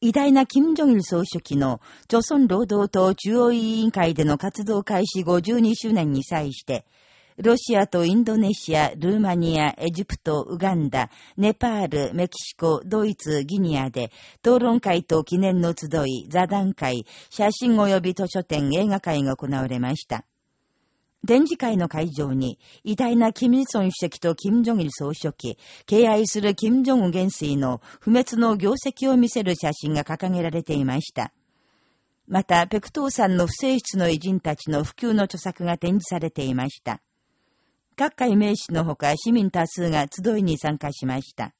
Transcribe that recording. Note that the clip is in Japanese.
偉大な金正日総書記の、朝鮮労働党中央委員会での活動開始52周年に際して、ロシアとインドネシア、ルーマニア、エジプト、ウガンダ、ネパール、メキシコ、ドイツ、ギニアで、討論会と記念の集い、座談会、写真及び図書展、映画会が行われました。展示会の会場に、偉大なキム・イソン主席とキム・ジョギル総書記、敬愛するキム・ジョンウ元帥の不滅の業績を見せる写真が掲げられていました。また、ペクトーさんの不正室の偉人たちの普及の著作が展示されていました。各界名士のほか市民多数が集いに参加しました。